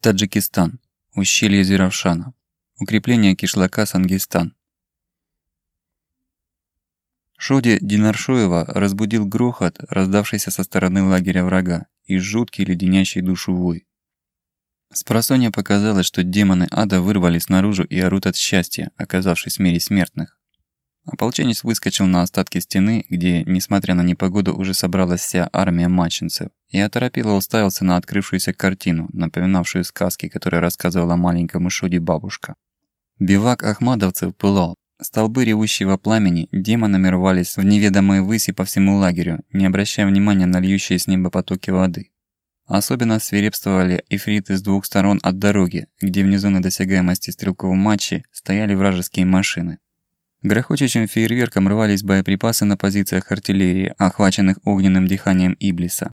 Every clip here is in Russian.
Таджикистан. Ущелье Зеравшана. Укрепление кишлака Сангистан. Шоди Динаршоева разбудил грохот, раздавшийся со стороны лагеря врага, и жуткий леденящий душу вой. Спросонья показалось, что демоны ада вырвались наружу и орут от счастья, оказавшись в мире смертных. Ополченец выскочил на остатки стены, где, несмотря на непогоду, уже собралась вся армия мачинцев, и оторопело уставился на открывшуюся картину, напоминавшую сказки, которые рассказывала маленькому Шуди бабушка. Бивак ахмадовцев пылал. Столбы ревущего пламени демонами рвались в неведомые выси по всему лагерю, не обращая внимания на льющие с неба потоки воды. Особенно свирепствовали ифриты с двух сторон от дороги, где внизу на досягаемости стрелковом матче стояли вражеские машины. Грохочущим фейерверком рвались боеприпасы на позициях артиллерии, охваченных огненным дыханием Иблиса.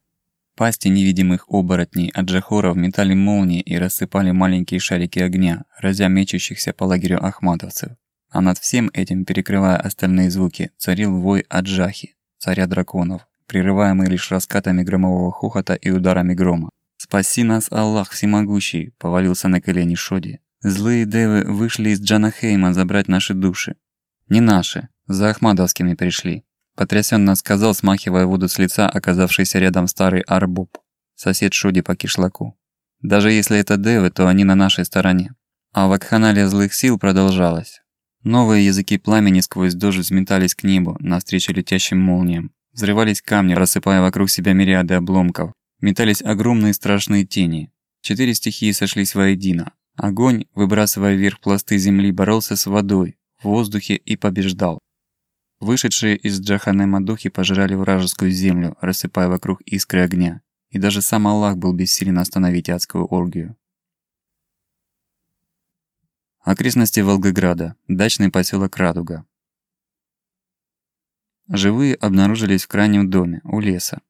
Пасти невидимых оборотней от джахоров метали молнии и рассыпали маленькие шарики огня, разя мечущихся по лагерю ахматовцев. А над всем этим, перекрывая остальные звуки, царил вой Аджахи, царя драконов, прерываемый лишь раскатами громового хохота и ударами грома. «Спаси нас, Аллах Всемогущий!» — повалился на колени Шоди. «Злые девы вышли из Джанахейма забрать наши души. «Не наши. За Ахмадовскими пришли», – потрясенно сказал, смахивая воду с лица, оказавшийся рядом старый Арбуб, сосед Шуди по кишлаку. «Даже если это девы, то они на нашей стороне». А вакханалия злых сил продолжалась. Новые языки пламени сквозь дождь взметались к небу, навстречу летящим молниям. Взрывались камни, рассыпая вокруг себя мириады обломков. Метались огромные страшные тени. Четыре стихии сошлись воедино. Огонь, выбрасывая вверх пласты земли, боролся с водой, в воздухе и побеждал. Вышедшие из Джаханема духи пожирали вражескую землю, рассыпая вокруг искры огня, и даже сам Аллах был бессилен остановить адскую оргию. Окрестности Волгограда, дачный поселок Радуга. Живые обнаружились в крайнем доме, у леса.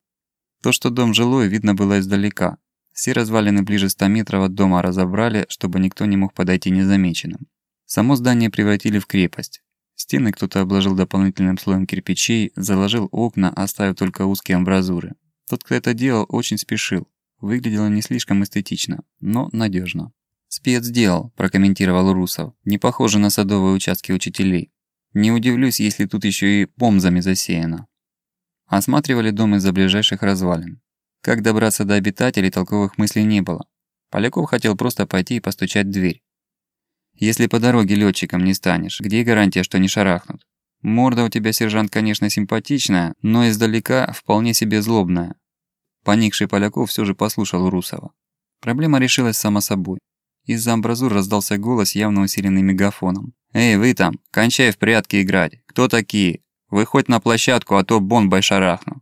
То, что дом жилой, видно было издалека. Все развалины ближе 100 метров от дома разобрали, чтобы никто не мог подойти незамеченным. Само здание превратили в крепость. Стены кто-то обложил дополнительным слоем кирпичей, заложил окна, оставив только узкие амбразуры. Тот, кто это делал, очень спешил. Выглядело не слишком эстетично, но надежно. «Спец сделал», – прокомментировал Русов. «Не похоже на садовые участки учителей. Не удивлюсь, если тут еще и помзами засеяно». Осматривали дом из-за ближайших развалин. Как добраться до обитателей, толковых мыслей не было. Поляков хотел просто пойти и постучать в дверь. Если по дороге летчиком не станешь, где гарантия, что не шарахнут? Морда у тебя, сержант, конечно, симпатичная, но издалека вполне себе злобная. Поникший Поляков все же послушал Русова. Проблема решилась сама собой. Из-за амбразур раздался голос, явно усиленный мегафоном. «Эй, вы там, кончай в прятки играть. Кто такие? Вы хоть на площадку, а то бомбой шарахну».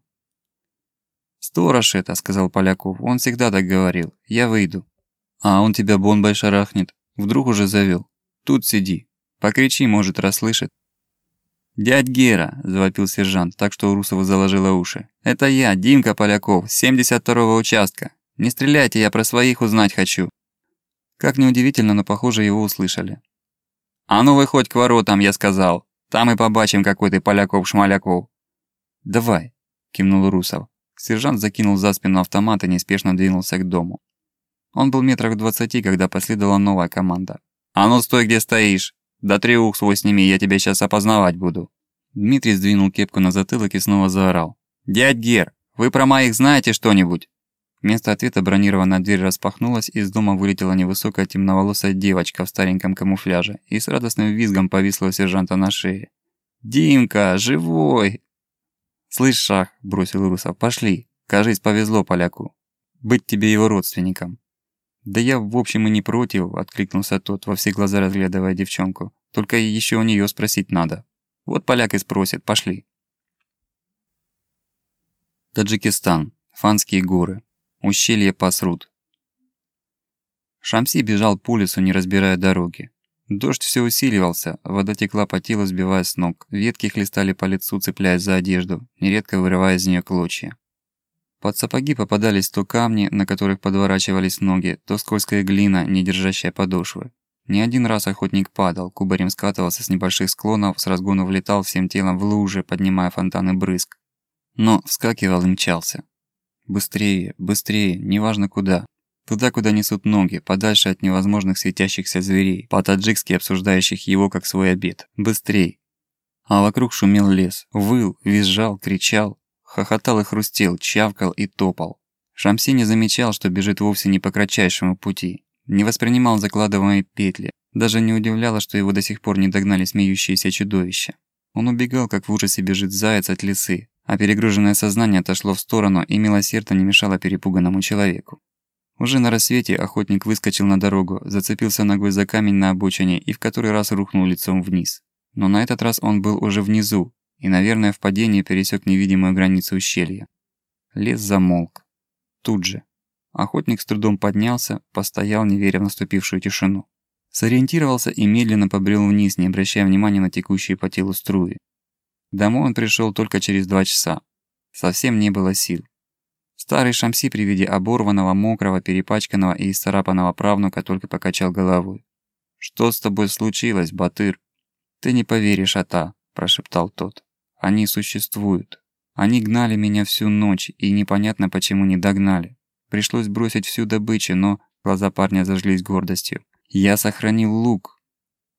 «Сторож это», — сказал Поляков. «Он всегда так говорил. Я выйду». «А он тебя бомбой шарахнет?» Вдруг уже завел. Тут сиди. Покричи, может, расслышит. «Дядь Гера!» – завопил сержант, так что у Русова заложило уши. «Это я, Димка Поляков, 72-го участка. Не стреляйте, я про своих узнать хочу». Как неудивительно, но похоже его услышали. «А ну выходь к воротам, я сказал. Там и побачим, какой ты Поляков-шмаляков». «Давай», – кивнул Русов. Сержант закинул за спину автомат и неспешно двинулся к дому. Он был метрах в двадцати, когда последовала новая команда. «А ну стой, где стоишь! До треух свой сними, я тебя сейчас опознавать буду!» Дмитрий сдвинул кепку на затылок и снова заорал. «Дядь Гер, вы про моих знаете что-нибудь?» Вместо ответа бронированная дверь распахнулась, и из дома вылетела невысокая темноволосая девочка в стареньком камуфляже и с радостным визгом повисла у сержанта на шее. «Димка, живой!» «Слышь, Шах», – бросил Русов, – «пошли. Кажись, повезло поляку. Быть тебе его родственником». «Да я, в общем, и не против», — откликнулся тот, во все глаза разглядывая девчонку. «Только еще у нее спросить надо. Вот поляк и спросит, пошли». Таджикистан. Фанские горы. Ущелье Пасрут. Шамси бежал по лесу, не разбирая дороги. Дождь все усиливался, вода текла по телу, сбивая с ног, ветки хлестали по лицу, цепляясь за одежду, нередко вырывая из нее клочья. Под сапоги попадались то камни, на которых подворачивались ноги, то скользкая глина, не держащая подошвы. Не один раз охотник падал, кубарем скатывался с небольших склонов, с разгону влетал всем телом в лужи, поднимая фонтаны брызг. Но вскакивал и мчался. Быстрее, быстрее, неважно куда. Туда, куда несут ноги, подальше от невозможных светящихся зверей, по-таджикски обсуждающих его как свой обед. Быстрей! А вокруг шумел лес, выл, визжал, кричал, хохотал и хрустел, чавкал и топал. Шамси не замечал, что бежит вовсе не по кратчайшему пути. Не воспринимал закладываемые петли. Даже не удивляло, что его до сих пор не догнали смеющиеся чудовища. Он убегал, как в ужасе бежит заяц от лисы, а перегруженное сознание отошло в сторону и милосердно не мешало перепуганному человеку. Уже на рассвете охотник выскочил на дорогу, зацепился ногой за камень на обочине и в который раз рухнул лицом вниз. Но на этот раз он был уже внизу и, наверное, в падении пересек невидимую границу ущелья. Лес замолк. Тут же. Охотник с трудом поднялся, постоял, не веря в наступившую тишину. Сориентировался и медленно побрел вниз, не обращая внимания на текущие по телу струи. Домой он пришел только через два часа. Совсем не было сил. Старый Шамси при виде оборванного, мокрого, перепачканного и исцарапанного правнука только покачал головой. «Что с тобой случилось, Батыр?» «Ты не поверишь, Ата», – прошептал тот. «Они существуют. Они гнали меня всю ночь, и непонятно, почему не догнали. Пришлось бросить всю добычу, но...» Глаза парня зажглись гордостью. «Я сохранил лук.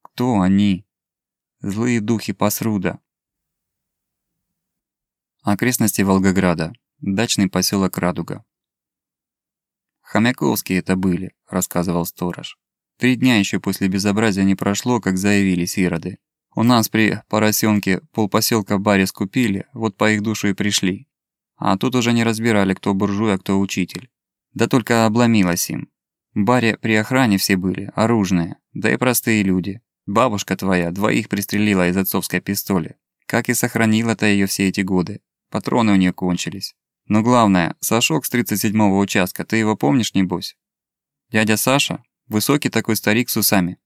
Кто они?» «Злые духи Пасруда». Окрестности Волгограда. Дачный поселок Радуга. «Хомяковские это были», – рассказывал сторож. «Три дня еще после безобразия не прошло, как заявились ироды. У нас при поросенке полпоселка баре скупили, вот по их душу и пришли. А тут уже не разбирали, кто буржуй, а кто учитель. Да только обломилось им. Баре при охране все были, оружные, да и простые люди. Бабушка твоя двоих пристрелила из отцовской пистоли. Как и сохранила-то ее все эти годы. Патроны у нее кончились. Но главное, Сашок с 37-го участка, ты его помнишь, небось? Дядя Саша? Высокий такой старик с усами.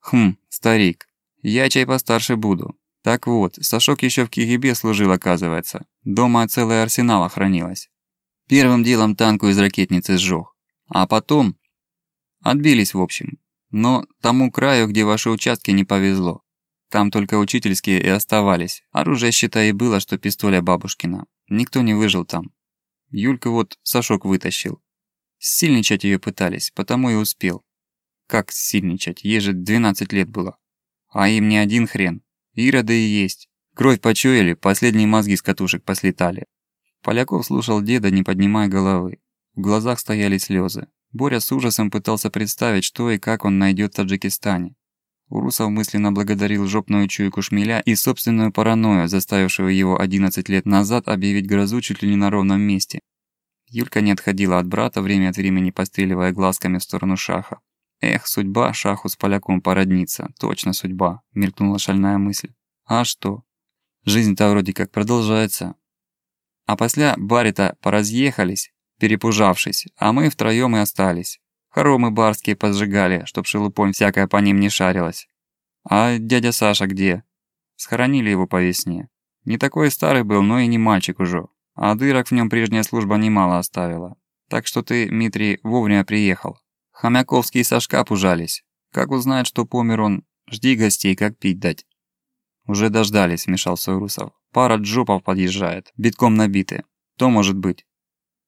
Хм, старик. Я чай постарше буду. Так вот, Сашок еще в КГБ служил, оказывается. Дома целый арсенал охранилось. Первым делом танку из ракетницы сжёг. А потом... Отбились, в общем. Но тому краю, где ваши участки, не повезло. Там только учительские и оставались. Оружие, считай, и было, что пистоля бабушкина. Никто не выжил там. Юлька вот Сашок вытащил. Сильничать ее пытались, потому и успел. Как сильничать? Ей же 12 лет было. А им не один хрен. Ироды и есть. Кровь почуяли, последние мозги с катушек послетали. Поляков слушал деда, не поднимая головы. В глазах стояли слезы. Боря с ужасом пытался представить, что и как он найдет в Таджикистане. Урусов мысленно благодарил жопную чуйку шмеля и собственную паранойю, заставившую его 11 лет назад объявить грозу чуть ли не на ровном месте. Юлька не отходила от брата, время от времени постреливая глазками в сторону Шаха. «Эх, судьба Шаху с поляком породниться, точно судьба», – мелькнула шальная мысль. «А что? Жизнь-то вроде как продолжается». А после бари-то поразъехались, перепужавшись, а мы втроём и остались. Хоромы барские поджигали, чтоб шелупонь всякая по ним не шарилась. А дядя Саша где? Схоронили его по весне. Не такой старый был, но и не мальчик уже. А дырок в нем прежняя служба немало оставила. Так что ты, Дмитрий, вовремя приехал. Хомяковские и Сашка пужались. Как узнают, что помер он, жди гостей, как пить дать. Уже дождались, вмешался Урусов. Пара джопов подъезжает, битком набиты. То может быть.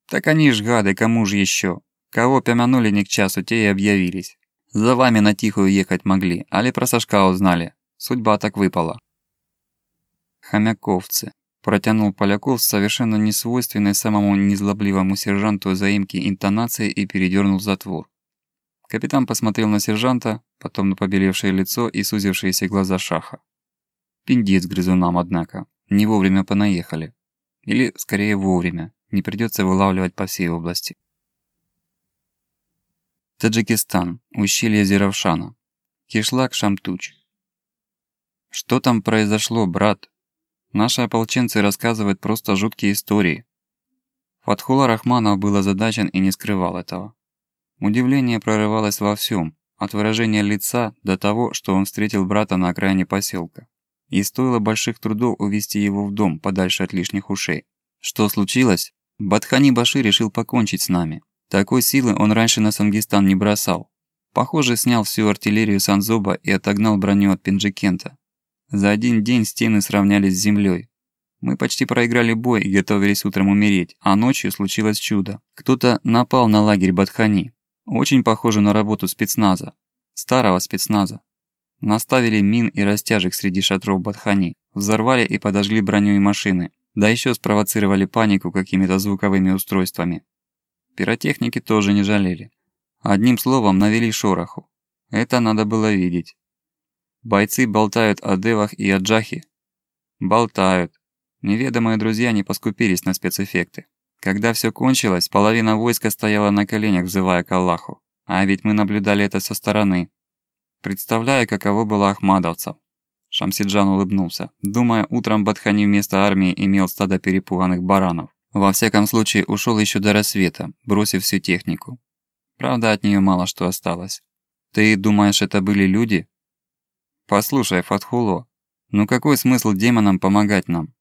Так они ж гады, кому же еще? Кого помянули не к часу, те и объявились. За вами на тихую ехать могли, али про Сашка узнали. Судьба так выпала. Хомяковцы. Протянул Поляков с совершенно несвойственной самому незлобливому сержанту заимки интонацией и передернул затвор. Капитан посмотрел на сержанта, потом на побелевшее лицо и сузившиеся глаза Шаха. Пиндец грызунам, однако. Не вовремя понаехали. Или, скорее, вовремя. Не придется вылавливать по всей области. Таджикистан. Ущелье Зеравшана. Кишлак Шамтуч. Что там произошло, брат? Наши ополченцы рассказывают просто жуткие истории. Фатхула Рахманов был озадачен и не скрывал этого. Удивление прорывалось во всем, от выражения лица до того, что он встретил брата на окраине поселка. И стоило больших трудов увести его в дом, подальше от лишних ушей. Что случилось? Батхани Баши решил покончить с нами. Такой силы он раньше на Сангистан не бросал. Похоже, снял всю артиллерию Санзоба и отогнал броню от Пинджикента. За один день стены сравнялись с землей. Мы почти проиграли бой и готовились утром умереть, а ночью случилось чудо. Кто-то напал на лагерь Батхани. Очень похоже на работу спецназа. Старого спецназа. Наставили мин и растяжек среди шатров Батхани. Взорвали и подожгли броню и машины. Да еще спровоцировали панику какими-то звуковыми устройствами. Пиротехники тоже не жалели. Одним словом, навели шороху. Это надо было видеть. Бойцы болтают о девах и о джахе. Болтают. Неведомые друзья не поскупились на спецэффекты. Когда все кончилось, половина войска стояла на коленях, взывая к Аллаху. А ведь мы наблюдали это со стороны. Представляю, каково было ахмадовцев. Шамсиджан улыбнулся, думая, утром Бадхани вместо армии имел стадо перепуганных баранов. Во всяком случае, ушел еще до рассвета, бросив всю технику. Правда, от нее мало что осталось. Ты думаешь, это были люди? Послушай, Фатхуло, ну какой смысл демонам помогать нам?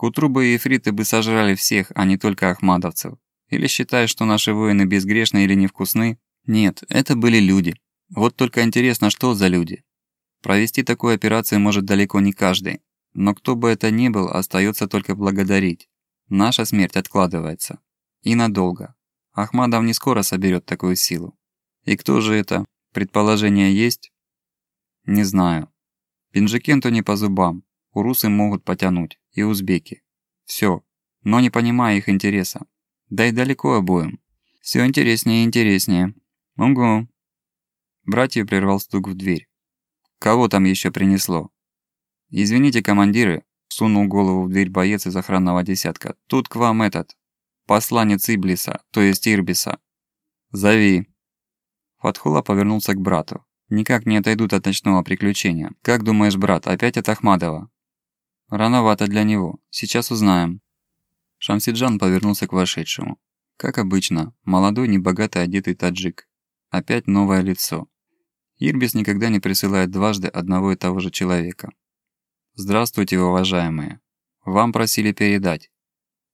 К утру бы эфриты бы сожрали всех, а не только ахмадовцев. Или считаешь, что наши воины безгрешны или невкусны? Нет, это были люди. Вот только интересно, что за люди? Провести такую операцию может далеко не каждый. Но кто бы это ни был, остается только благодарить. Наша смерть откладывается. И надолго. Ахмадов не скоро соберет такую силу. И кто же это? Предположение есть? Не знаю. Пинжикенту не по зубам. Урусы могут потянуть. И узбеки. Все. Но не понимая их интереса. Да и далеко обоим. Все интереснее и интереснее. Угу. Братьев прервал стук в дверь. Кого там еще принесло? Извините, командиры, Сунул голову в дверь боец из охранного десятка. «Тут к вам этот. Посланец Иблиса, то есть Ирбиса. Зови». Фатхула повернулся к брату. «Никак не отойдут от ночного приключения. Как думаешь, брат, опять от Ахмадова?» «Рановато для него. Сейчас узнаем». Шамсиджан повернулся к вошедшему. Как обычно, молодой, небогато одетый таджик. Опять новое лицо. Ирбис никогда не присылает дважды одного и того же человека. «Здравствуйте, уважаемые. Вам просили передать».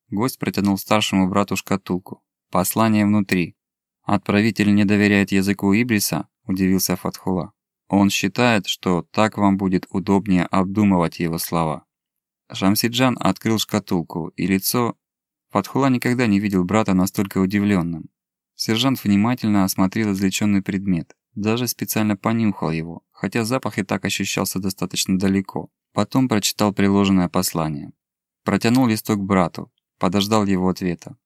Гость протянул старшему брату шкатулку. «Послание внутри». «Отправитель не доверяет языку Ибриса?» – удивился Фатхула. «Он считает, что так вам будет удобнее обдумывать его слова». Шамсиджан открыл шкатулку, и лицо... Фатхула никогда не видел брата настолько удивленным. Сержант внимательно осмотрел извлеченный предмет, даже специально понюхал его, хотя запах и так ощущался достаточно далеко. Потом прочитал приложенное послание. Протянул листок брату, подождал его ответа.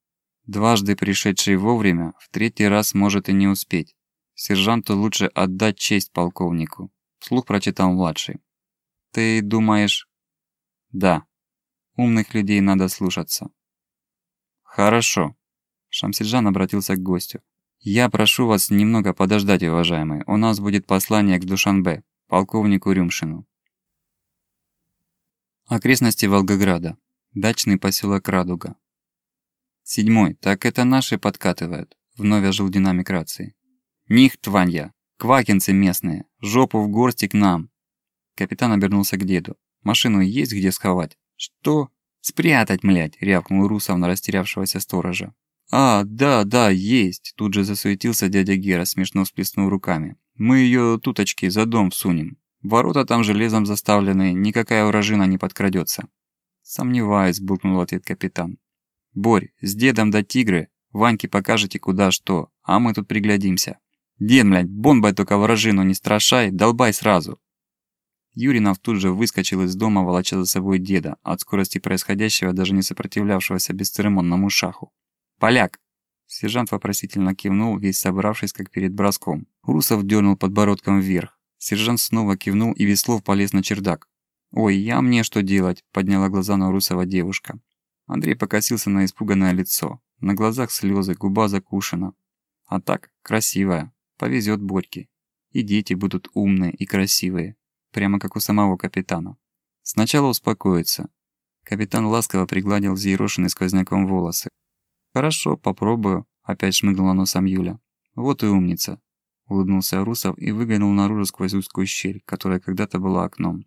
Дважды пришедший вовремя, в третий раз может и не успеть. Сержанту лучше отдать честь полковнику. Вслух прочитал младший. «Ты думаешь...» «Да. Умных людей надо слушаться». «Хорошо». Шамсиджан обратился к гостю. «Я прошу вас немного подождать, уважаемый. У нас будет послание к Душанбе, полковнику Рюмшину. Окрестности Волгограда. Дачный поселок Радуга. Седьмой. Так это наши подкатывают. Вновь ожил динамик рации. Них, тванья. Квакинцы местные. Жопу в горсти к нам. Капитан обернулся к деду. Машину есть где сховать? Что? Спрятать, млять, рявкнул Русов на растерявшегося сторожа. «А, да, да, есть!» Тут же засуетился дядя Гера, смешно всплеснув руками. «Мы ее туточки за дом всунем. Ворота там железом заставлены, никакая вражина не подкрадется. Сомневаюсь, буркнул ответ капитан. Борь, с дедом до тигры, Ваньке покажете куда что, а мы тут приглядимся. Дед, блядь, бомбой только вражину не страшай, долбай сразу. Юринов тут же выскочил из дома, волоча за собой деда, от скорости происходящего даже не сопротивлявшегося бесцеремонному шаху. «Поляк!» Сержант вопросительно кивнул, весь собравшись, как перед броском. Русов дернул подбородком вверх. Сержант снова кивнул и Веслов полез на чердак. «Ой, я мне что делать?» – подняла глаза на Русова девушка. Андрей покосился на испуганное лицо. На глазах слезы, губа закушена. А так, красивая. Повезет Борьке. И дети будут умные и красивые. Прямо как у самого капитана. Сначала успокоиться. Капитан ласково пригладил взъерошенные сквозняком волосы. «Хорошо, попробую», – опять шмыгнула носом Юля. «Вот и умница улыбнулся Русов и выглянул наружу сквозь узкую щель, которая когда-то была окном.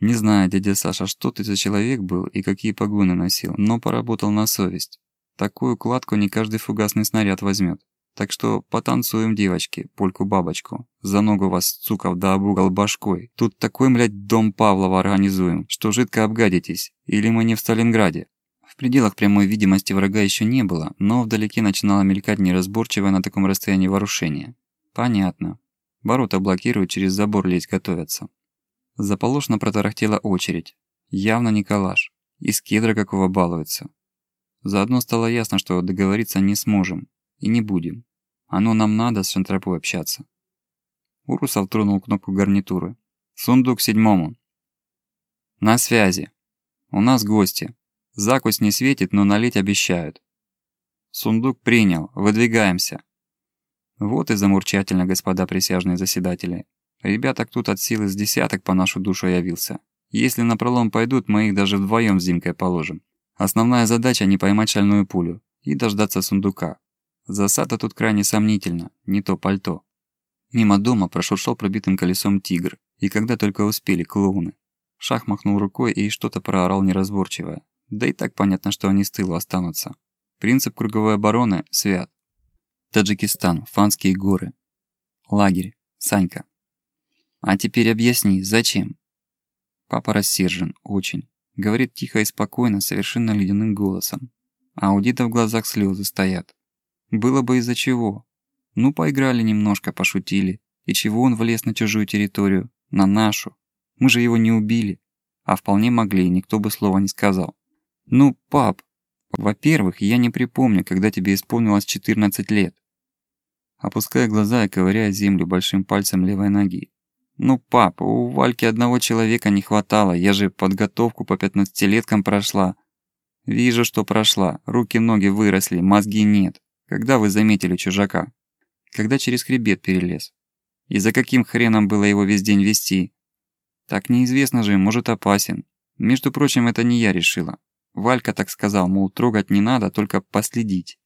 «Не знаю, дядя Саша, что ты за человек был и какие погоны носил, но поработал на совесть. Такую кладку не каждый фугасный снаряд возьмет. Так что потанцуем, девочки, польку-бабочку. За ногу вас, цуков, да об угол башкой. Тут такой, блядь, дом Павлова организуем, что жидко обгадитесь. Или мы не в Сталинграде. В пределах прямой видимости врага еще не было, но вдалеке начинало мелькать неразборчивое на таком расстоянии ворушение. Понятно. Ворота блокируют, через забор лезть готовятся. Заполошно протарахтела очередь. Явно не калаш. Из кедра какого балуется. Заодно стало ясно, что договориться не сможем. И не будем. Оно нам надо с Шантропой общаться. Урусов тронул кнопку гарнитуры. «Сундук седьмому». «На связи. У нас гости. Закусь не светит, но налить обещают». «Сундук принял. Выдвигаемся». Вот и замурчательно, господа присяжные заседатели. Ребяток тут от силы с десяток по нашу душу явился. Если на пролом пойдут, мы их даже вдвоем с Димкой положим. Основная задача не поймать шальную пулю и дождаться сундука. Засада тут крайне сомнительна, не то пальто. Мимо дома прошуршал пробитым колесом тигр, и когда только успели клоуны. Шах махнул рукой и что-то проорал неразборчивое. Да и так понятно, что они с тылу останутся. Принцип круговой обороны свят. Таджикистан, Фанские горы. Лагерь. Санька. А теперь объясни, зачем? Папа рассержен, очень. Говорит тихо и спокойно, совершенно ледяным голосом. А у деда в глазах слезы стоят. Было бы из-за чего. Ну, поиграли немножко, пошутили. И чего он влез на чужую территорию? На нашу. Мы же его не убили. А вполне могли, никто бы слова не сказал. Ну, пап, во-первых, я не припомню, когда тебе исполнилось 14 лет. Опуская глаза и ковыряя землю большим пальцем левой ноги. Ну, папа, у Вальки одного человека не хватало, я же подготовку по пятнадцатилеткам прошла. Вижу, что прошла, руки-ноги выросли, мозги нет. Когда вы заметили чужака? Когда через хребет перелез? И за каким хреном было его весь день вести? Так неизвестно же, может опасен. Между прочим, это не я решила. Валька так сказал, мол, трогать не надо, только последить.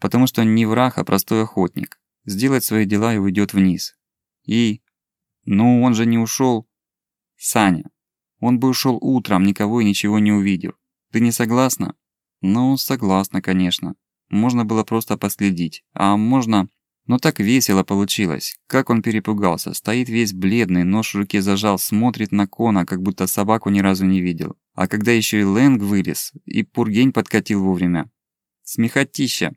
Потому что не враг, а простой охотник. Сделает свои дела и уйдет вниз. И... Ну, он же не ушел. Саня. Он бы ушел утром, никого и ничего не увидел. Ты не согласна? Ну, согласна, конечно. Можно было просто последить. А можно... Но так весело получилось. Как он перепугался. Стоит весь бледный, нож в руке зажал, смотрит на Кона, как будто собаку ни разу не видел. А когда еще и Лэнг вылез, и Пургень подкатил вовремя. Смехотища.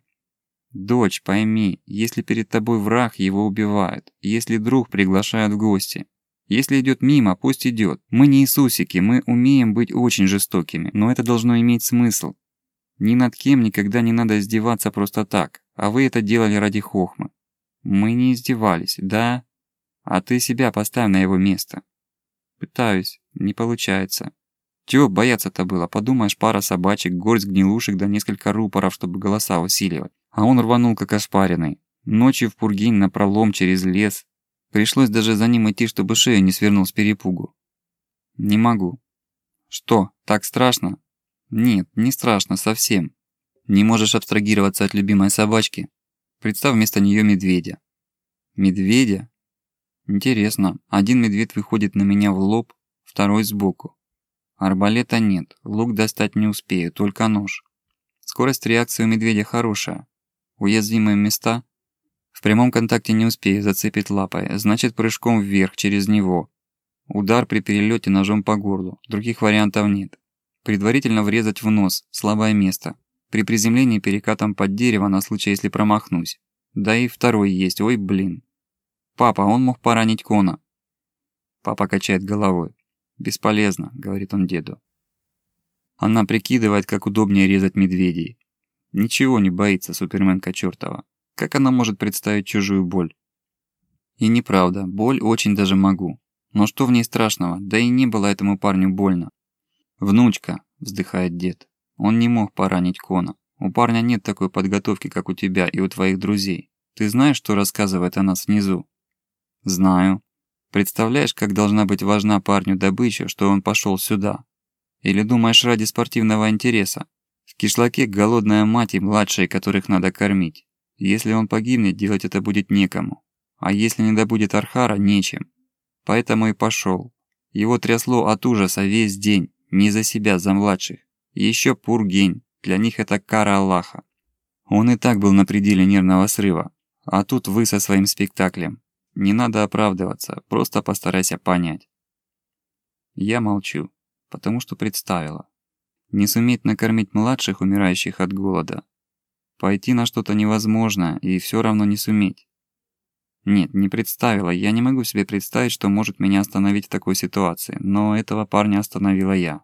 Дочь, пойми, если перед тобой враг, его убивают. Если друг приглашают в гости. Если идет мимо, пусть идет. Мы не Иисусики, мы умеем быть очень жестокими, но это должно иметь смысл. Ни над кем никогда не надо издеваться просто так, а вы это делали ради хохмы. Мы не издевались, да? А ты себя поставь на его место. Пытаюсь, не получается. Чего бояться-то было? Подумаешь, пара собачек, горсть гнилушек да несколько рупоров, чтобы голоса усиливать. А он рванул как ошпаренный. Ночью в Пургинь напролом через лес. Пришлось даже за ним идти, чтобы шею не свернул с перепугу. Не могу. Что, так страшно? Нет, не страшно совсем. Не можешь абстрагироваться от любимой собачки? Представь вместо нее медведя. Медведя? Интересно, один медведь выходит на меня в лоб, второй сбоку. Арбалета нет, лук достать не успею, только нож. Скорость реакции у медведя хорошая. Уязвимые места? В прямом контакте не успею зацепить лапой, значит прыжком вверх через него. Удар при перелете ножом по горлу, других вариантов нет. Предварительно врезать в нос, слабое место. При приземлении перекатом под дерево на случай, если промахнусь. Да и второй есть, ой, блин. Папа, он мог поранить Кона. Папа качает головой. «Бесполезно», — говорит он деду. Она прикидывает, как удобнее резать медведей. Ничего не боится суперменка чертова. Как она может представить чужую боль? И неправда, боль очень даже могу. Но что в ней страшного? Да и не было этому парню больно. «Внучка», – вздыхает дед. «Он не мог поранить Кона. У парня нет такой подготовки, как у тебя и у твоих друзей. Ты знаешь, что рассказывает о нас внизу?» «Знаю. Представляешь, как должна быть важна парню добыча, что он пошел сюда? Или думаешь ради спортивного интереса? В кишлаке голодная мать и младшие, которых надо кормить. Если он погибнет, делать это будет некому. А если не добудет Архара, нечем. Поэтому и пошел. Его трясло от ужаса весь день. Не за себя, за младших. еще Пургень. Для них это кара Аллаха. Он и так был на пределе нервного срыва. А тут вы со своим спектаклем. Не надо оправдываться, просто постарайся понять. Я молчу, потому что представила. Не суметь накормить младших, умирающих от голода. Пойти на что-то невозможно, и все равно не суметь. Нет, не представила, я не могу себе представить, что может меня остановить в такой ситуации, но этого парня остановила я.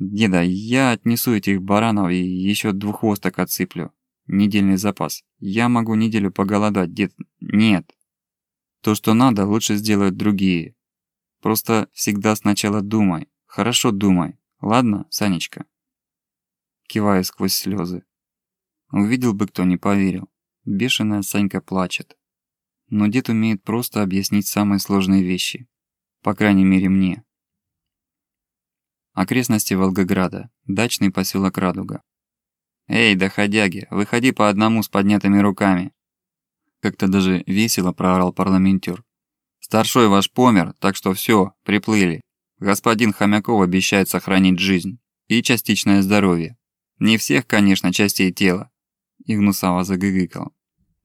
Деда, я отнесу этих баранов и еще двуххвосток отсыплю. Недельный запас. Я могу неделю поголодать, дед. Нет. То, что надо, лучше сделают другие. Просто всегда сначала думай. Хорошо думай. Ладно, Санечка? Киваю сквозь слезы. Увидел бы кто, не поверил. Бешеная Санька плачет. Но дед умеет просто объяснить самые сложные вещи. По крайней мере мне. Окрестности Волгограда. Дачный поселок Радуга. «Эй, доходяги, выходи по одному с поднятыми руками!» Как-то даже весело проорал парламентер. «Старшой ваш помер, так что все, приплыли. Господин Хомяков обещает сохранить жизнь. И частичное здоровье. Не всех, конечно, частей тела». И гнусаво загыгыкал.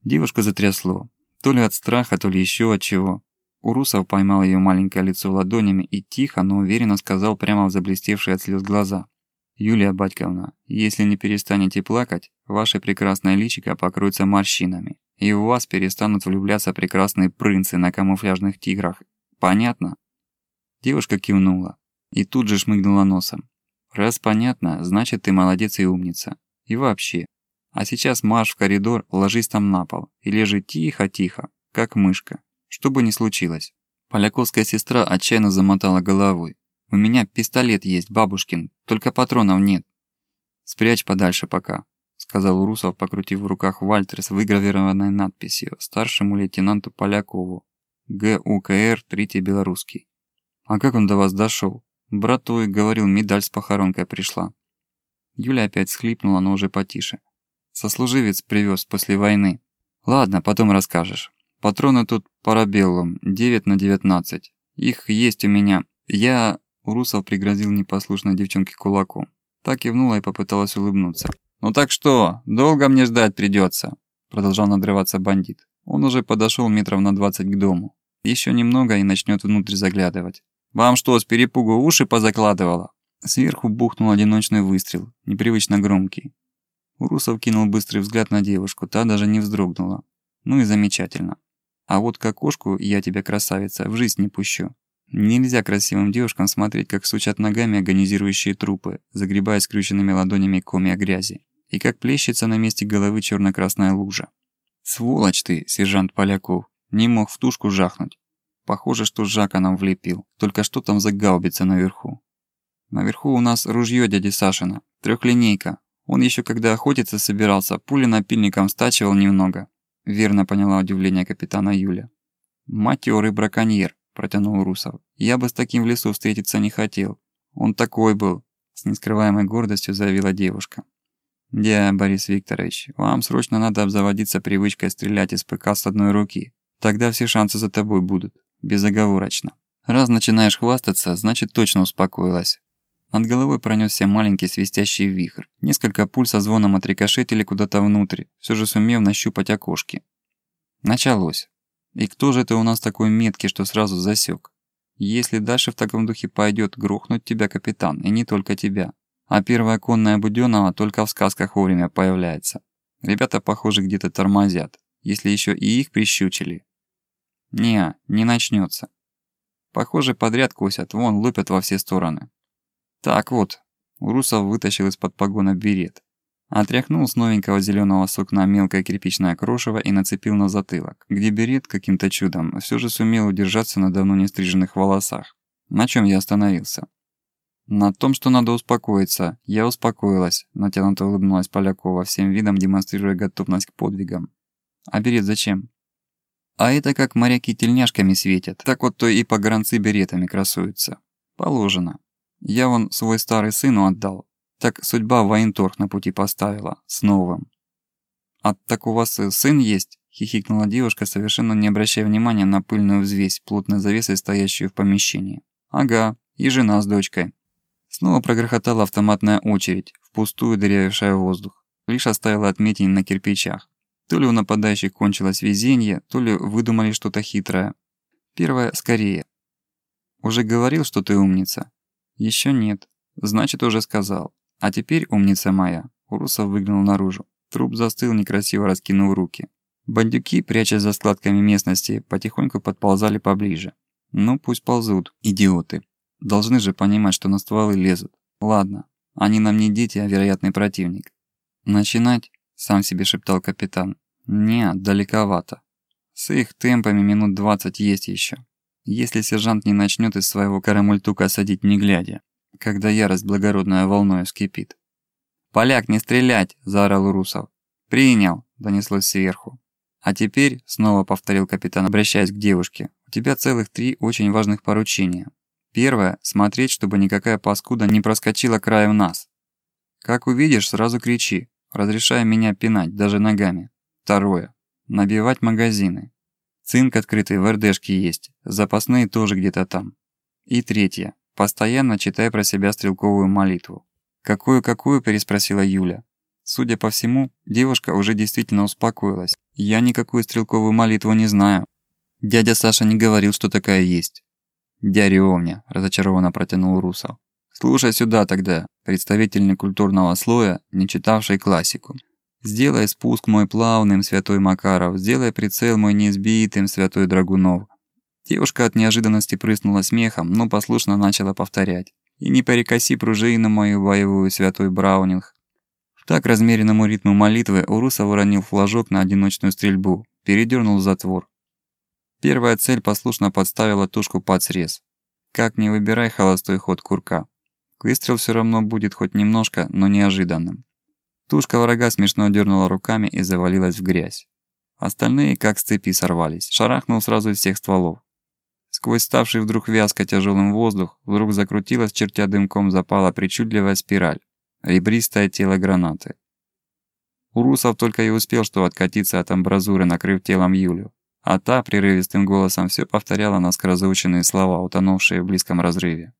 Девушку затрясло. То ли от страха, то ли еще от чего. Урусов поймал ее маленькое лицо ладонями и тихо, но уверенно сказал прямо в заблестевшие от слез глаза. «Юлия Батьковна, если не перестанете плакать, ваше прекрасное личико покроется морщинами, и в вас перестанут влюбляться прекрасные принцы на камуфляжных тиграх. Понятно?» Девушка кивнула и тут же шмыгнула носом. «Раз понятно, значит ты молодец и умница. И вообще. А сейчас марш в коридор, ложись там на пол и лежи тихо-тихо, как мышка, что бы ни случилось». Поляковская сестра отчаянно замотала головой. У меня пистолет есть, бабушкин, только патронов нет. Спрячь подальше пока, сказал Урусов, покрутив в руках Вальтер с выгравированной надписью старшему лейтенанту Полякову. ГУКР, третий белорусский. А как он до вас дошел? Брат твой говорил, медаль с похоронкой пришла. Юля опять схлипнула, но уже потише. Сослуживец привез после войны. Ладно, потом расскажешь. Патроны тут парабеллум, 9 на 19. Их есть у меня. Я Урусов пригрозил непослушной девчонке кулаком. Так кивнула и попыталась улыбнуться. «Ну так что, долго мне ждать придется? Продолжал надрываться бандит. Он уже подошел метров на двадцать к дому. Еще немного и начнет внутрь заглядывать. «Вам что, с перепугу уши позакладывало?» Сверху бухнул одиночный выстрел, непривычно громкий. Урусов кинул быстрый взгляд на девушку, та даже не вздрогнула. Ну и замечательно. А вот к окошку я тебя, красавица, в жизнь не пущу. Нельзя красивым девушкам смотреть, как сучат ногами агонизирующие трупы, загребая скрюченными ладонями комья грязи, и как плещется на месте головы черно-красная лужа. «Сволочь ты, сержант Поляков, не мог в тушку жахнуть. Похоже, что Жака нам влепил, только что там за гаубица наверху?» «Наверху у нас ружье дяди Сашина, трехлинейка. Он еще когда охотиться собирался, пули напильником стачивал немного», верно поняла удивление капитана Юля. «Матёрый браконьер, протянул Русов. «Я бы с таким в лесу встретиться не хотел. Он такой был», — с нескрываемой гордостью заявила девушка. «Дя, Борис Викторович, вам срочно надо обзаводиться привычкой стрелять из ПК с одной руки. Тогда все шансы за тобой будут. Безоговорочно. Раз начинаешь хвастаться, значит точно успокоилась». Над головой пронесся маленький свистящий вихрь. Несколько пуль со звоном отрикошетили куда-то внутрь, все же сумев нащупать окошки. Началось. И кто же это у нас такой меткий, что сразу засек? Если дальше в таком духе пойдет, грохнуть тебя капитан, и не только тебя. А первая конная Будёнова только в сказках вовремя появляется. Ребята, похоже, где-то тормозят, если еще и их прищучили. Не, не начнется. Похоже, подряд косят, вон, лупят во все стороны. Так вот, Урусов вытащил из-под погона берет. Отряхнул с новенького зеленого сукна мелкое кирпичное крошево и нацепил на затылок, где берет каким-то чудом все же сумел удержаться на давно не стриженных волосах. На чем я остановился? На том, что надо успокоиться. Я успокоилась, натянуто улыбнулась Полякова, всем видом демонстрируя готовность к подвигам. А берет зачем? А это как моряки тельняшками светят, так вот то и погранцы беретами красуются. Положено. Я вон свой старый сыну отдал, так судьба военторг на пути поставила, с новым. «А так у вас сын есть?» – хихикнула девушка, совершенно не обращая внимания на пыльную взвесь, плотной завесой, стоящую в помещении. «Ага, и жена с дочкой». Снова прогрохотала автоматная очередь, впустую дырявившая воздух. Лишь оставила отметины на кирпичах. То ли у нападающих кончилось везение, то ли выдумали что-то хитрое. Первое скорее. Уже говорил, что ты умница? Еще нет. Значит, уже сказал. А теперь, умница моя. Урусов выглянул наружу. Труп застыл, некрасиво раскинув руки. Бандюки, прячась за складками местности, потихоньку подползали поближе. Ну, пусть ползут, идиоты. Должны же понимать, что на стволы лезут. Ладно, они нам не дети, а вероятный противник. Начинать? Сам себе шептал капитан. Не, далековато. С их темпами минут двадцать есть еще. Если сержант не начнет из своего карамультука садить не глядя, когда ярость благородная волной вскипит. «Поляк, не стрелять!» – заорал Урусов. «Принял!» – донеслось сверху. «А теперь», – снова повторил капитан, обращаясь к девушке, – «у тебя целых три очень важных поручения. Первое – смотреть, чтобы никакая паскуда не проскочила краем нас. Как увидишь, сразу кричи, разрешая меня пинать, даже ногами. Второе – набивать магазины. Цинк открытый в РДшке есть, запасные тоже где-то там. И третье – постоянно читай про себя стрелковую молитву. «Какую-какую?» – переспросила Юля. Судя по всему, девушка уже действительно успокоилась. «Я никакую стрелковую молитву не знаю. Дядя Саша не говорил, что такая есть». «Дядя Овня», – разочарованно протянул Русов. «Слушай сюда тогда, представитель некультурного слоя, не читавший классику. Сделай спуск мой плавным, святой Макаров, сделай прицел мой неизбитым, святой Драгунов». Девушка от неожиданности прыснула смехом, но послушно начала повторять. И не перекоси пружину мою боевую, святой Браунинг. В так размеренному ритму молитвы Урусов уронил флажок на одиночную стрельбу, передернул затвор. Первая цель послушно подставила тушку под срез. Как не выбирай холостой ход курка. Выстрел все равно будет хоть немножко, но неожиданным. Тушка врага смешно дернула руками и завалилась в грязь. Остальные как с цепи сорвались. Шарахнул сразу из всех стволов. Сквозь ставший вдруг вязко тяжелым воздух, вдруг закрутилась, чертя дымком запала причудливая спираль. Ребристое тело гранаты. Урусов только и успел что откатиться от амбразуры, накрыв телом Юлю. А та прерывистым голосом все повторяла наскоро заученные слова, утонувшие в близком разрыве.